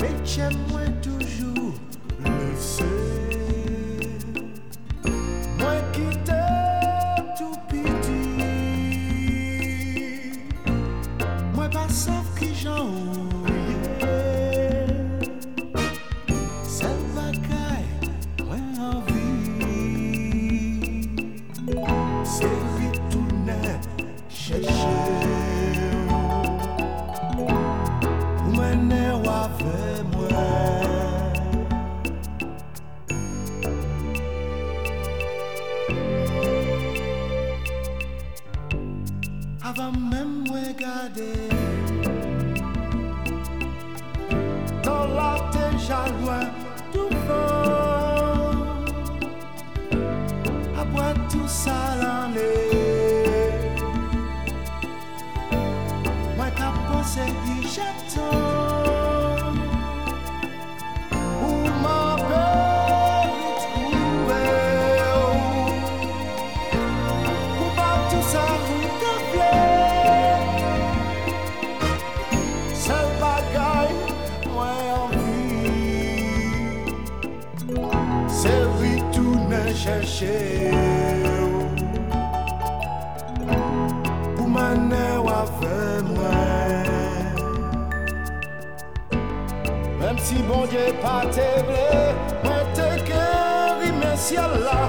Mitcham avant même regarder. Dans la déjà loin tout vent, après tout ça l'année, moi t'as pensé que j'attends. Avec moi. Même si bon t'aimer, moi te guéri, mais si Allah,